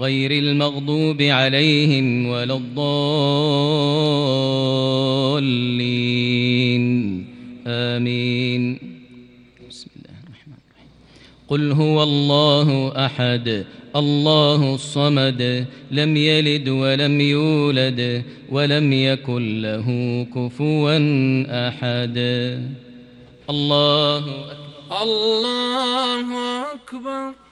غير المغضوب عليهم ولا الضالين. آمين. بسم الله الرحمن الرحيم. قل هو الله أحد الله الصمد لم يلد ولم يولد ولم يكن له كفوا أحد. الله أكبر. الله أكبر.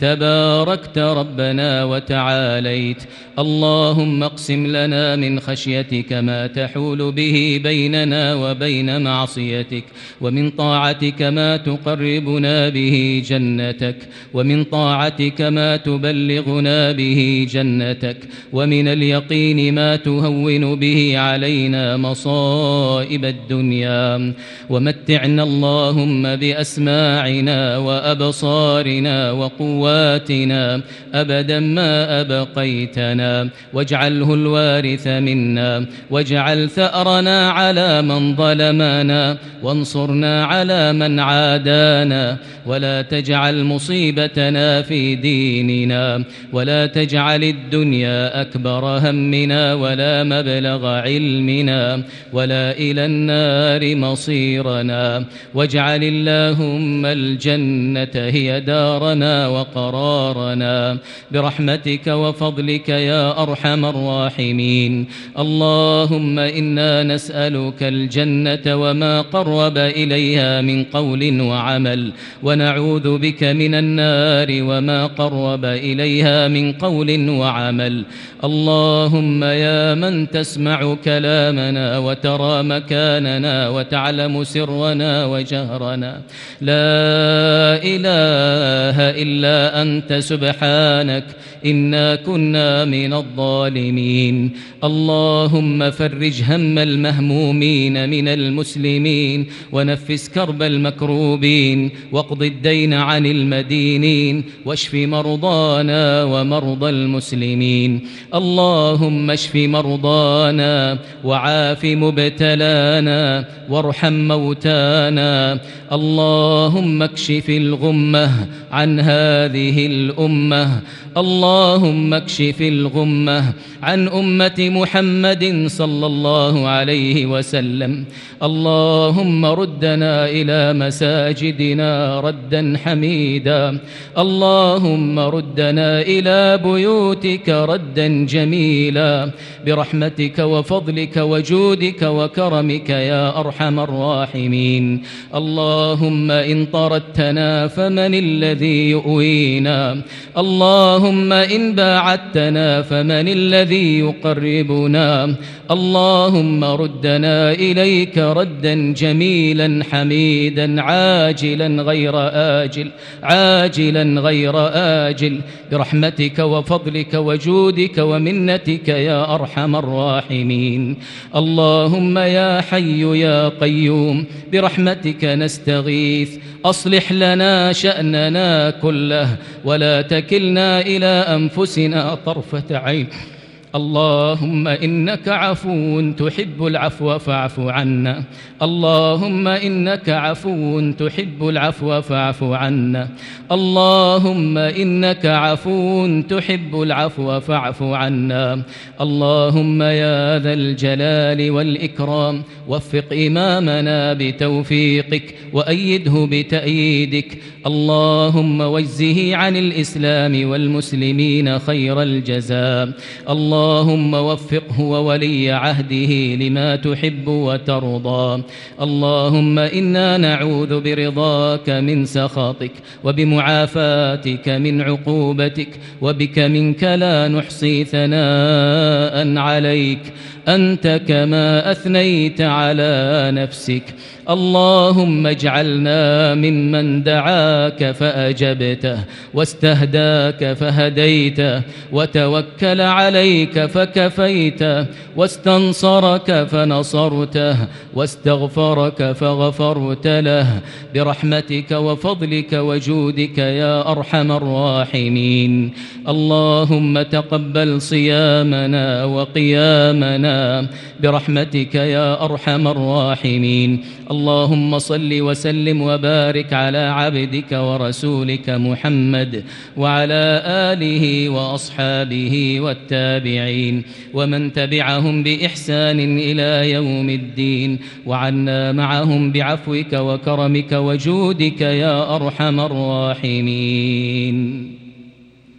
تباركت ربنا وتعاليت. اللهم اقسم لنا من خشيتك ما تحول به بيننا وبين معصيتك ومن طاعتك ما تقربنا به جنتك ومن طاعتك ما تبلغنا به جنتك ومن اليقين ما تهون به علينا مصائب الدنيا. ومتعنا اللهم بأسماعنا وأبصارنا وقواتنا أبدا ما أبقيتنا واجعله الوارث منا واجعل ثأرنا على من ظلمنا وانصرنا على من عادانا ولا تجعل مصيبتنا في ديننا ولا تجعل الدنيا أكبر همنا ولا مبلغ علمنا ولا إلى النار مصيرنا واجعل اللهم الجنة هي دارنا وقرارنا برحمتك وفضلك يا أرحم الراحمين. اللهم إنا نسألك الجنة وما قرب إليها من قول وعمل ونعوذ بك من النار وما قرب إليها من قول وعمل. اللهم يا من تسمع كلامنا وترى مكاننا وتعلم سرنا وجهرنا. لا إله إلا أنت سبحانك إنا كنا من الظالمين. اللهم فرج هم المهمومين من المسلمين ونفس كرب المكروبين واقض الدين عن المدينين واشف مرضانا ومرضى المسلمين. اللهم اشف مرضانا وعاف مبتلانا وارحم موتانا. اللهم اكشف الغمة عن هذه الأمة. اللهم اكشف الغمة عن أمة محمد صلى الله عليه وسلم. اللهم ردنا إلى مساجدنا ردا حميدا. اللهم ردنا إلى بيوتك ردا جميلا. برحمتك وفضلك وجودك وكرمك يا أرحم الراحمين. اللهم إن طردتنا فمن الذي يؤوينا اللهم إن باعدتنا فمن الذي يقربنا اللهم ردنا إليك ردا جميلا حميدا عاجلا غير آجل عاجلا غير آجل برحمتك وفضلك وجودك ومنتك يا أرحم الراحمين اللهم يا حي يا قيوم برحمتك نستغيث أصلح لنا شأننا كله ولا تكلنا إلى أنفسنا طرفة عين. اللهم إنك عفو تحب العفو فاعف عنا. اللهم إنك عفو تحب العفو فاعف عنا. اللهم إنك عفو تحب العفو فاعف عنا. اللهم يا ذا الجلال والإكرام وفق إمامنا بتوفيقك وأيده بتأييدك. اللهم واجزه عن الإسلام والمسلمين خير الجزاء. اللهم وفقه وولي عهده لما تحب وترضى. اللهم إنا نعوذ برضاك من سخطك وبمعافاتك من عقوبتك وبك منك لا نحصي ثناء عليك. أنت كما أثنيت على نفسك. اللهم اجعلنا ممن دعاك فأجبته واستهداك فهديته وتوكل عليك فكفيته واستنصرك فنصرته واستغفرك فغفرت له. برحمتك وفضلك وجودك يا أرحم الراحمين. اللهم تقبل صيامنا وقيامنا برحمتك يا أرحم الراحمين. اللهم صل وسلم وبارك على عبدك ورسولك محمد وعلى آله وأصحابه والتابعين ومن تبعهم بإحسان إلى يوم الدين. وعنا معهم بعفوك وكرمك وجودك يا أرحم الراحمين.